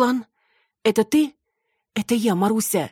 Руслан? Это ты? Это я, Маруся.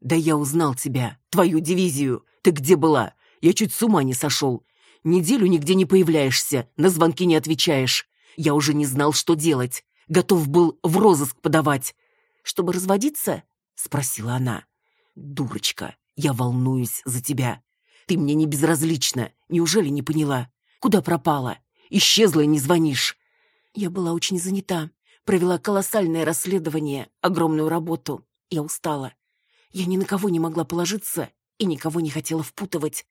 Да я узнал тебя, твою дивизию. Ты где была? Я чуть с ума не сошел. Неделю нигде не появляешься, на звонки не отвечаешь. Я уже не знал, что делать. Готов был в розыск подавать. Чтобы разводиться? Спросила она. Дурочка, я волнуюсь за тебя. Ты мне не безразлична. Неужели не поняла? Куда пропала? Исчезла и не звонишь. Я была очень занята. Провела колоссальное расследование, огромную работу. Я устала. Я ни на кого не могла положиться и никого не хотела впутывать.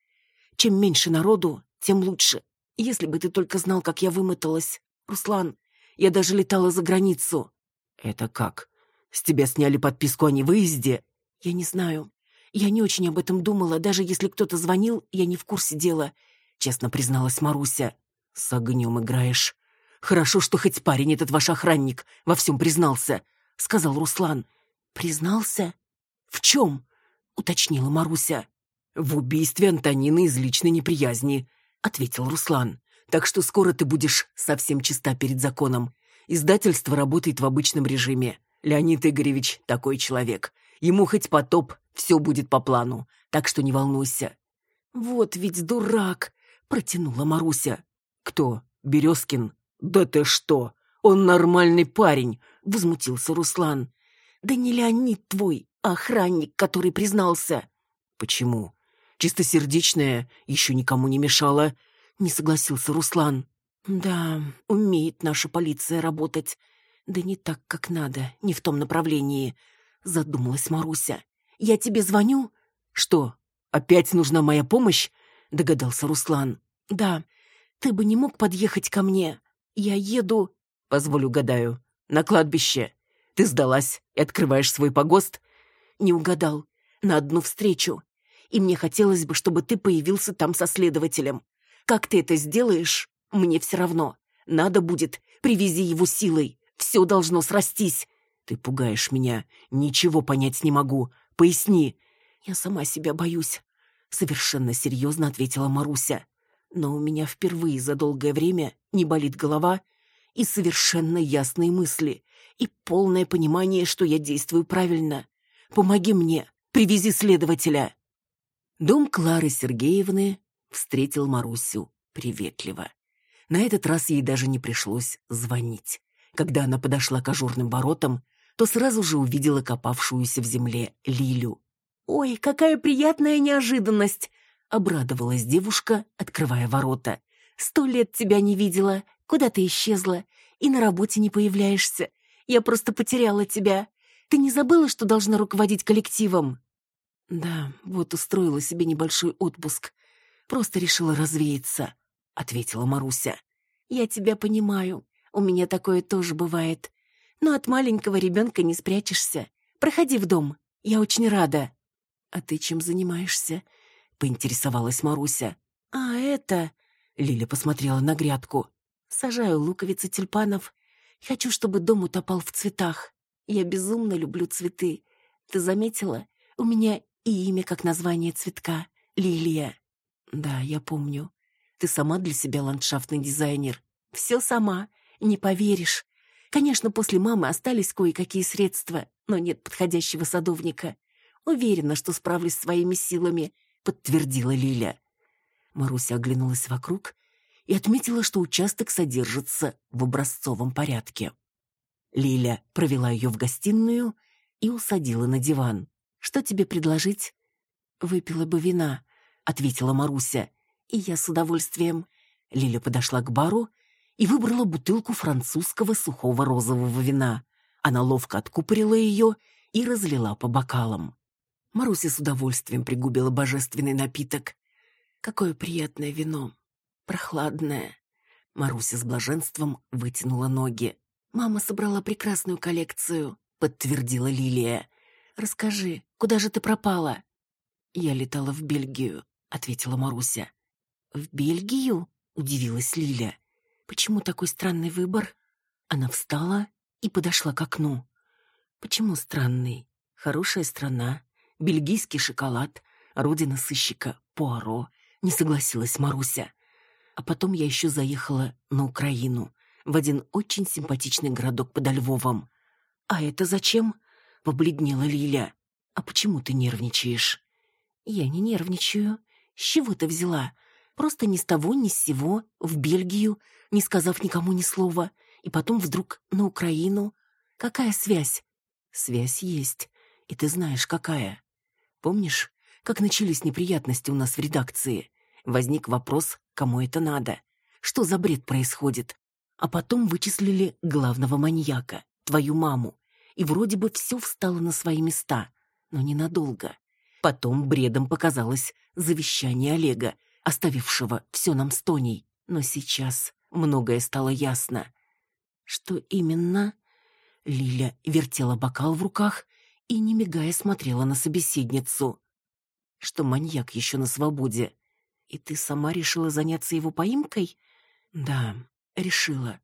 Чем меньше народу, тем лучше. Если бы ты только знал, как я вымоталась. Руслан, я даже летала за границу. Это как? С тебя сняли подписку о невыезде? Я не знаю. Я не очень об этом думала, даже если кто-то звонил, я не в курсе дела, честно призналась Маруся. С огнем играешь. Хорошо, что хоть парень этот ваш охранник во всем признался, сказал Руслан. Признался? В чем? уточнила Маруся. В убийстве Антонины из личной неприязни, ответил Руслан. Так что скоро ты будешь совсем чиста перед законом. Издательство работает в обычном режиме. Леонид Игоревич такой человек. Ему хоть потоп, все будет по плану. Так что не волнуйся. Вот ведь дурак, протянула Маруся. Кто? Березкин? Да ты что? Он нормальный парень, возмутился Руслан. Да не Леонид твой, а охранник, который признался. Почему? Чистосердечная еще никому не мешала, не согласился Руслан. Да, умеет наша полиция работать. Да не так, как надо, не в том направлении, задумалась Маруся. Я тебе звоню? Что? Опять нужна моя помощь? догадался Руслан. Да. Ты бы не мог подъехать ко мне. Я еду, позволю гадаю, на кладбище. Ты сдалась и открываешь свой погост? Не угадал. На одну встречу. И мне хотелось бы, чтобы ты появился там со следователем. Как ты это сделаешь, мне все равно. Надо будет, привези его силой. Все должно срастись. Ты пугаешь меня. Ничего понять не могу. Поясни. Я сама себя боюсь. Совершенно серьезно ответила Маруся. Но у меня впервые за долгое время не болит голова и совершенно ясные мысли, и полное понимание, что я действую правильно. Помоги мне, привези следователя. Дом Клары Сергеевны встретил Марусю приветливо. На этот раз ей даже не пришлось звонить. Когда она подошла к ажурным воротам, то сразу же увидела копавшуюся в земле Лилю. «Ой, какая приятная неожиданность!» — обрадовалась девушка, открывая ворота. «Сто лет тебя не видела, куда ты исчезла, и на работе не появляешься. Я просто потеряла тебя. Ты не забыла, что должна руководить коллективом?» «Да, вот устроила себе небольшой отпуск. Просто решила развеяться», — ответила Маруся. «Я тебя понимаю. У меня такое тоже бывает. Но от маленького ребенка не спрячешься. Проходи в дом. Я очень рада». «А ты чем занимаешься?» — поинтересовалась Маруся. «А это...» — Лиля посмотрела на грядку. «Сажаю луковицы тюльпанов. Хочу, чтобы дом утопал в цветах. Я безумно люблю цветы. Ты заметила? У меня и имя как название цветка — Лилия. Да, я помню. Ты сама для себя ландшафтный дизайнер. Все сама. Не поверишь. Конечно, после мамы остались кое-какие средства, но нет подходящего садовника. Уверена, что справлюсь своими силами, подтвердила Лиля. Маруся оглянулась вокруг и отметила, что участок содержится в образцовом порядке. Лиля провела ее в гостиную и усадила на диван. Что тебе предложить? Выпила бы вина, ответила Маруся. И я с удовольствием. Лиля подошла к бару и выбрала бутылку французского сухого розового вина. Она ловко откупорила ее и разлила по бокалам. Маруся с удовольствием пригубила божественный напиток. Какое приятное вино. Прохладное. Маруся с блаженством вытянула ноги. Мама собрала прекрасную коллекцию, подтвердила Лилия. Расскажи, куда же ты пропала? Я летала в Бельгию, ответила Маруся. В Бельгию? удивилась Лиля. Почему такой странный выбор? Она встала и подошла к окну. Почему странный? Хорошая страна, бельгийский шоколад, родина сыщика Пуаро, не согласилась Маруся. А потом я еще заехала на Украину, в один очень симпатичный городок под Львовом. «А это зачем?» — побледнела Лиля. «А почему ты нервничаешь?» «Я не нервничаю. С чего ты взяла? Просто ни с того, ни с сего, в Бельгию, не сказав никому ни слова, и потом вдруг на Украину. Какая связь?» «Связь есть, и ты знаешь, какая. Помнишь, как начались неприятности у нас в редакции? Возник вопрос, кому это надо? Что за бред происходит? А потом вычислили главного маньяка, твою маму. И вроде бы все встало на свои места, но ненадолго. Потом бредом показалось завещание Олега, оставившего все нам с Тоней. Но сейчас многое стало ясно. Что именно? Лиля вертела бокал в руках и, не мигая, смотрела на собеседницу. Что маньяк еще на свободе. И ты сама решила заняться его поимкой? Да, решила.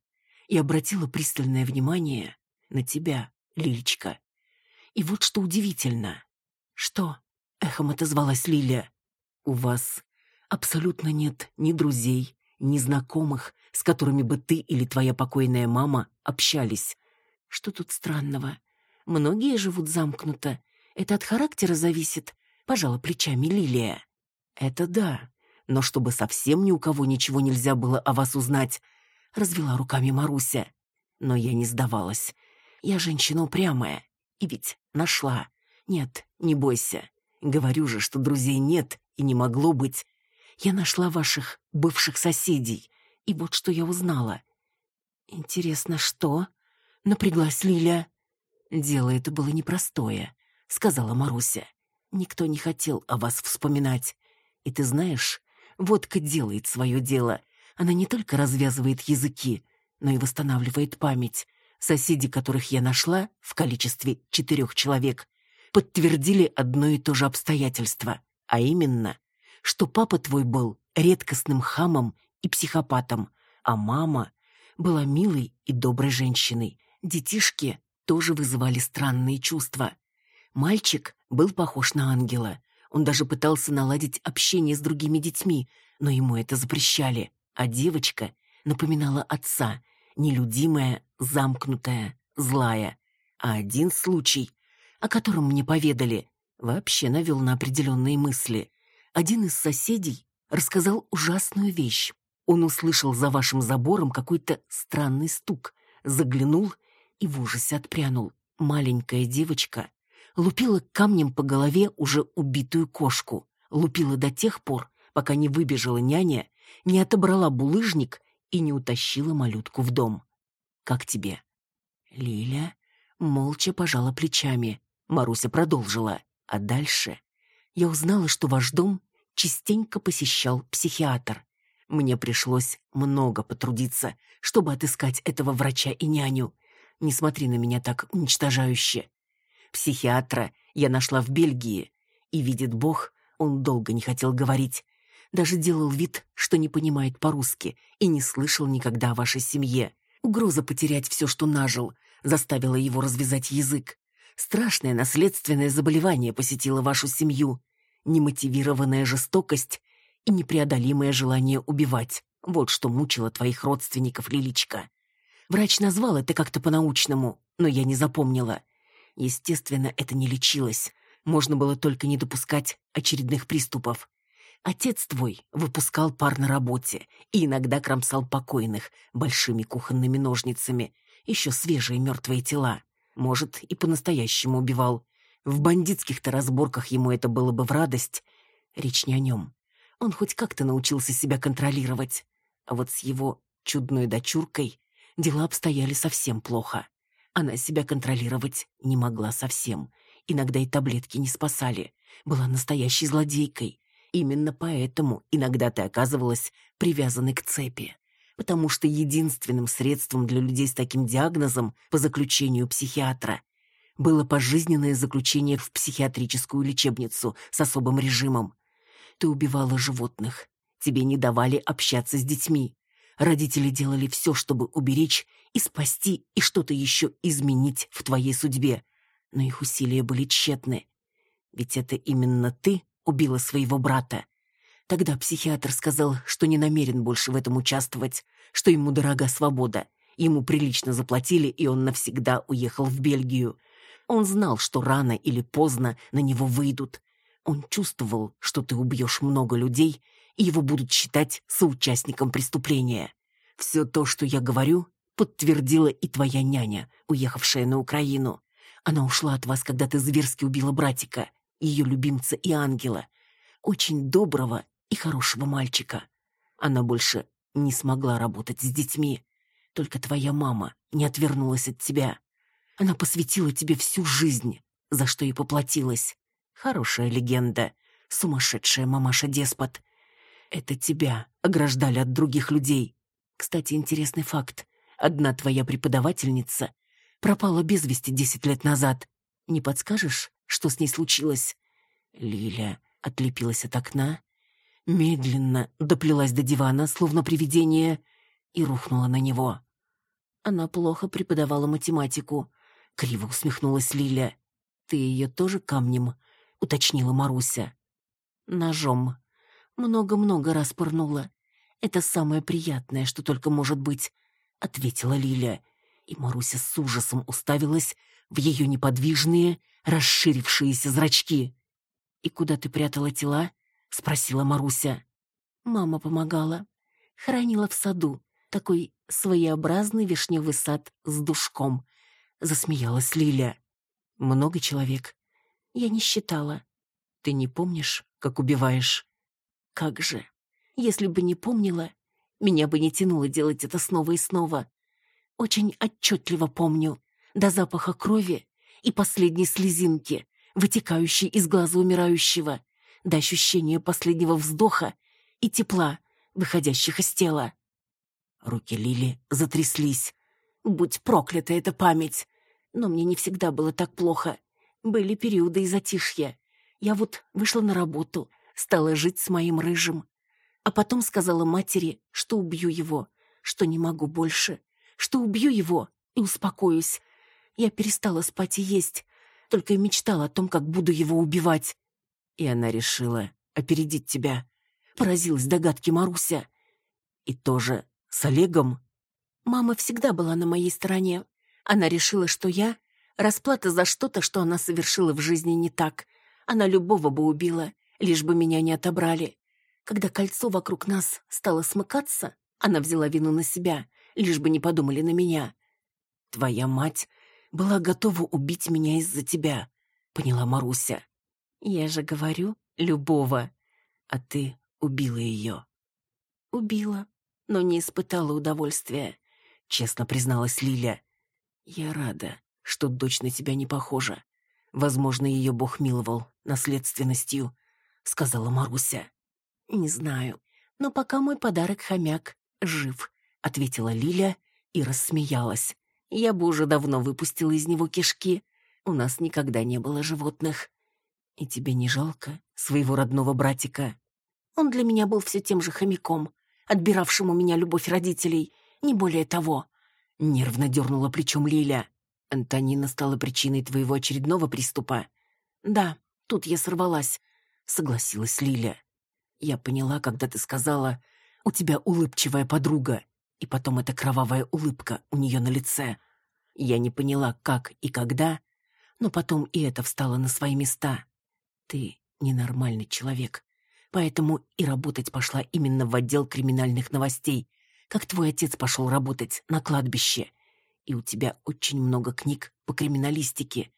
И обратила пристальное внимание на тебя, Лилечка. И вот что удивительно. Что? Эхом отозвалась Лиля. У вас абсолютно нет ни друзей, ни знакомых, с которыми бы ты или твоя покойная мама общались. Что тут странного? Многие живут замкнуто. Это от характера зависит. Пожала плечами Лилия. Это да. Но чтобы совсем ни у кого ничего нельзя было о вас узнать, развела руками Маруся. Но я не сдавалась. Я женщина упрямая. И ведь нашла. Нет, не бойся. Говорю же, что друзей нет и не могло быть. Я нашла ваших бывших соседей. И вот что я узнала. Интересно, что? Напряглась Лиля. Дело это было непростое, сказала Маруся. Никто не хотел о вас вспоминать. И ты знаешь, водка делает свое дело. Она не только развязывает языки, но и восстанавливает память. Соседи, которых я нашла, в количестве четырех человек, подтвердили одно и то же обстоятельство, а именно, что папа твой был редкостным хамом и психопатом, а мама была милой и доброй женщиной. Детишки тоже вызывали странные чувства. Мальчик был похож на ангела. Он даже пытался наладить общение с другими детьми, но ему это запрещали. А девочка напоминала отца, нелюдимая, замкнутая, злая. А один случай о котором мне поведали, вообще навел на определенные мысли. Один из соседей рассказал ужасную вещь. Он услышал за вашим забором какой-то странный стук, заглянул и в ужасе отпрянул. Маленькая девочка лупила камнем по голове уже убитую кошку. Лупила до тех пор, пока не выбежала няня, не отобрала булыжник и не утащила малютку в дом. «Как тебе?» Лиля молча пожала плечами. Маруся продолжила. А дальше я узнала, что ваш дом частенько посещал психиатр. Мне пришлось много потрудиться, чтобы отыскать этого врача и няню. Не смотри на меня так уничтожающе. Психиатра я нашла в Бельгии, и, видит Бог, он долго не хотел говорить. Даже делал вид, что не понимает по-русски и не слышал никогда о вашей семье. Угроза потерять все, что нажил, заставила его развязать язык. Страшное наследственное заболевание посетило вашу семью. Немотивированная жестокость и непреодолимое желание убивать. Вот что мучило твоих родственников, Лиличка. Врач назвал это как-то по-научному, но я не запомнила. Естественно, это не лечилось. Можно было только не допускать очередных приступов. Отец твой выпускал пар на работе и иногда кромсал покойных большими кухонными ножницами, еще свежие мертвые тела. Может, и по-настоящему убивал. В бандитских-то разборках ему это было бы в радость. Речь не о нем. Он хоть как-то научился себя контролировать. А вот с его чудной дочуркой дела обстояли совсем плохо. Она себя контролировать не могла совсем. Иногда и таблетки не спасали. Была настоящей злодейкой. Именно поэтому иногда ты оказывалась привязанной к цепи потому что единственным средством для людей с таким диагнозом по заключению психиатра было пожизненное заключение в психиатрическую лечебницу с особым режимом. Ты убивала животных, тебе не давали общаться с детьми. Родители делали все, чтобы уберечь и спасти, и что-то еще изменить в твоей судьбе. Но их усилия были тщетны. Ведь это именно ты убила своего брата. Тогда психиатр сказал, что не намерен больше в этом участвовать, что ему дорога свобода, Ему прилично заплатили, и он навсегда уехал в Бельгию. Он знал, что рано или поздно на него выйдут. Он чувствовал, что ты убьешь много людей, его будут считать соучастником преступления. Все то, что я говорю, подтвердила и твоя няня, уехавшая на Украину. Она ушла от вас, когда ты зверски убила братика, ее любимца и ангела. Очень доброго и хорошего мальчика. Она больше не смогла работать с детьми. Только твоя мама не отвернулась от тебя. Она посвятила тебе всю жизнь, за что и поплатилась. Хорошая легенда, сумасшедшая мамаша-деспот. Это тебя ограждали от других людей. Кстати, интересный факт. Одна твоя преподавательница пропала без вести десять лет назад. Не подскажешь, что с ней случилось? Лиля отлепилась от окна, медленно доплелась до дивана, словно привидение, и рухнула на него. Она плохо преподавала математику. Криво усмехнулась Лиля. «Ты ее тоже камнем?» — уточнила Маруся. «Ножом. Много-много раз пырнула. Это самое приятное, что только может быть», — ответила Лиля. И Маруся с ужасом уставилась в ее неподвижные, расширившиеся зрачки. «И куда ты прятала тела?» — спросила Маруся. Мама помогала. Хранила в саду. Такой своеобразный вишневый сад с душком. Засмеялась Лиля. Много человек. Я не считала. Ты не помнишь, как убиваешь? Как же. Если бы не помнила, меня бы не тянуло делать это снова и снова. Очень отчетливо помню. До запаха крови и последней слезинки, вытекающей из глаза умирающего до ощущения последнего вздоха и тепла, выходящих из тела. Руки Лили затряслись. Будь проклята эта память! Но мне не всегда было так плохо. Были периоды и затишья. Я вот вышла на работу, стала жить с моим рыжим. А потом сказала матери, что убью его, что не могу больше, что убью его и успокоюсь. Я перестала спать и есть, только и мечтала о том, как буду его убивать. И она решила опередить тебя. Поразилась догадке Маруся. И тоже с Олегом? Мама всегда была на моей стороне. Она решила, что я — расплата за что-то, что она совершила в жизни не так. Она любого бы убила, лишь бы меня не отобрали. Когда кольцо вокруг нас стало смыкаться, она взяла вину на себя, лишь бы не подумали на меня. Твоя мать была готова убить меня из-за тебя, поняла Маруся. Я же говорю, любого. А ты убила ее. Убила, но не испытала удовольствия, честно призналась Лиля. Я рада, что дочь на тебя не похожа. Возможно, ее Бог миловал наследственностью, сказала Маруся. Не знаю, но пока мой подарок хомяк жив, ответила Лиля и рассмеялась. Я бы уже давно выпустила из него кишки. У нас никогда не было животных. И тебе не жалко своего родного братика? Он для меня был все тем же хомяком, отбиравшим у меня любовь родителей, не более того. Нервно дернула плечом Лиля. Антонина стала причиной твоего очередного приступа. Да, тут я сорвалась, согласилась Лиля. Я поняла, когда ты сказала, у тебя улыбчивая подруга, и потом эта кровавая улыбка у нее на лице. Я не поняла, как и когда, но потом и это встало на свои места. Ты ненормальный человек, поэтому и работать пошла именно в отдел криминальных новостей, как твой отец пошел работать на кладбище. И у тебя очень много книг по криминалистике.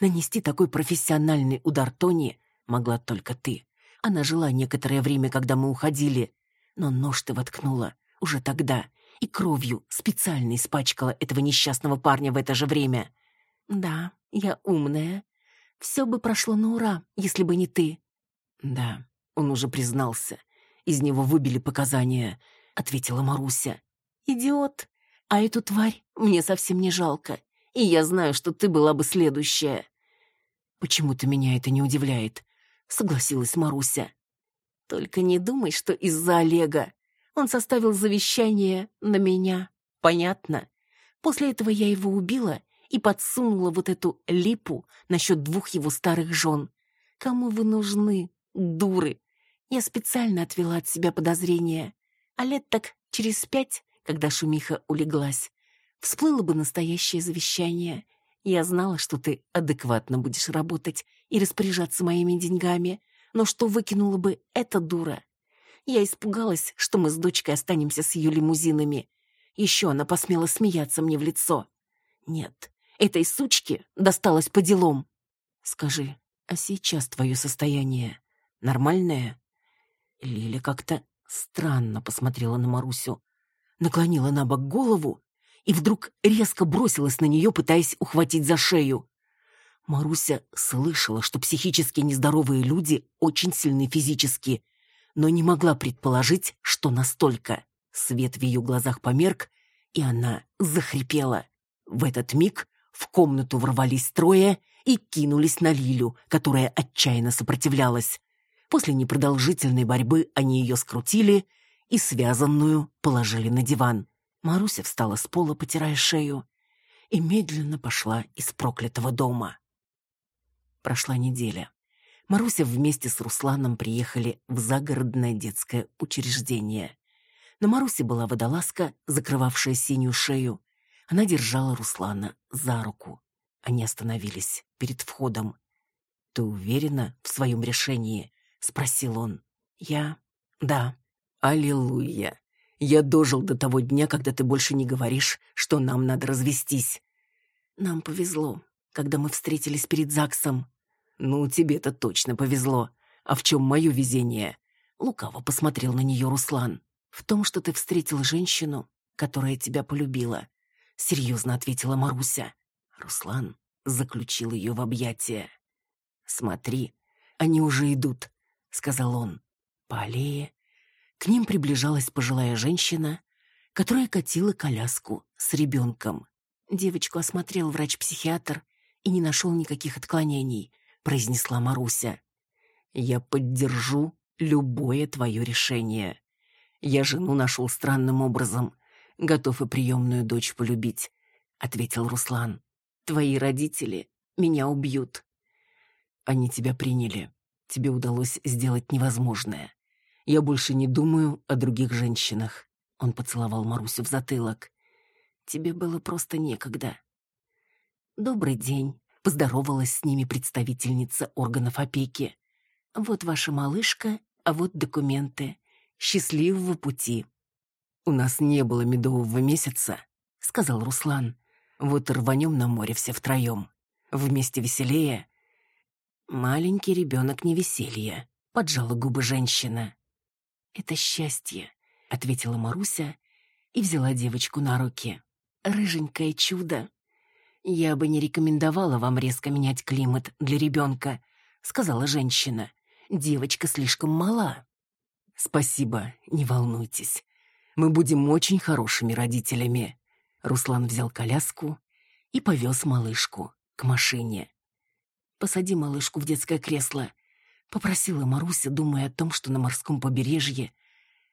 Нанести такой профессиональный удар Тони могла только ты. Она жила некоторое время, когда мы уходили, но нож ты воткнула уже тогда и кровью специально испачкала этого несчастного парня в это же время. Да, я умная, все бы прошло на ура, если бы не ты. Да, он уже признался. Из него выбили показания, ответила Маруся. Идиот. А эту тварь мне совсем не жалко. И я знаю, что ты была бы следующая. Почему-то меня это не удивляет, согласилась Маруся. Только не думай, что из-за Олега. Он составил завещание на меня. Понятно? После этого я его убила и подсунула вот эту липу насчет двух его старых жен. Кому вы нужны, дуры? Я специально отвела от себя подозрения. А лет так через пять, когда шумиха улеглась, всплыло бы настоящее завещание. Я знала, что ты адекватно будешь работать и распоряжаться моими деньгами, но что выкинула бы эта дура? Я испугалась, что мы с дочкой останемся с ее лимузинами. Еще она посмела смеяться мне в лицо. Нет, этой сучке досталось по делам. Скажи, а сейчас твое состояние нормальное? Лиля как-то странно посмотрела на Марусю, наклонила на бок голову и вдруг резко бросилась на нее, пытаясь ухватить за шею. Маруся слышала, что психически нездоровые люди очень сильны физически, но не могла предположить, что настолько. Свет в ее глазах померк, и она захрипела. В этот миг в комнату ворвались трое и кинулись на Лилю, которая отчаянно сопротивлялась. После непродолжительной борьбы они ее скрутили и связанную положили на диван. Маруся встала с пола, потирая шею, и медленно пошла из проклятого дома. Прошла неделя. Маруся вместе с Русланом приехали в загородное детское учреждение. На Марусе была водолазка, закрывавшая синюю шею. Она держала Руслана за руку. Они остановились перед входом. «Ты уверена в своем решении?» — спросил он. «Я? Да». «Аллилуйя! Я дожил до того дня, когда ты больше не говоришь, что нам надо развестись». «Нам повезло, когда мы встретились перед ЗАГСом». «Ну, тебе-то точно повезло. А в чем мое везение?» Лукаво посмотрел на нее Руслан. «В том, что ты встретил женщину, которая тебя полюбила», — серьезно ответила Маруся. Руслан заключил ее в объятия. «Смотри, они уже идут», — сказал он. По аллее к ним приближалась пожилая женщина, которая катила коляску с ребенком. Девочку осмотрел врач-психиатр и не нашел никаких отклонений произнесла Маруся. «Я поддержу любое твое решение. Я жену нашел странным образом, готов и приемную дочь полюбить», — ответил Руслан. «Твои родители меня убьют». «Они тебя приняли. Тебе удалось сделать невозможное. Я больше не думаю о других женщинах». Он поцеловал Марусю в затылок. «Тебе было просто некогда». «Добрый день», Поздоровалась с ними представительница органов опеки. «Вот ваша малышка, а вот документы. Счастливого пути». «У нас не было медового месяца», — сказал Руслан. «Вот рванем на море все втроем. Вместе веселее». «Маленький ребенок не веселье», — поджала губы женщина. «Это счастье», — ответила Маруся и взяла девочку на руки. «Рыженькое чудо». «Я бы не рекомендовала вам резко менять климат для ребенка», — сказала женщина. «Девочка слишком мала». «Спасибо, не волнуйтесь. Мы будем очень хорошими родителями». Руслан взял коляску и повез малышку к машине. «Посади малышку в детское кресло», — попросила Маруся, думая о том, что на морском побережье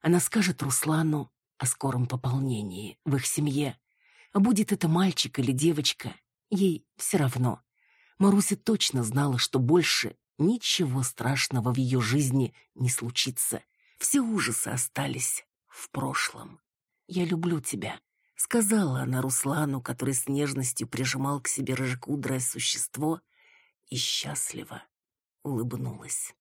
она скажет Руслану о скором пополнении в их семье. А будет это мальчик или девочка, ей все равно. Маруся точно знала, что больше ничего страшного в ее жизни не случится. Все ужасы остались в прошлом. «Я люблю тебя», — сказала она Руслану, который с нежностью прижимал к себе рыжекудрое существо и счастливо улыбнулась.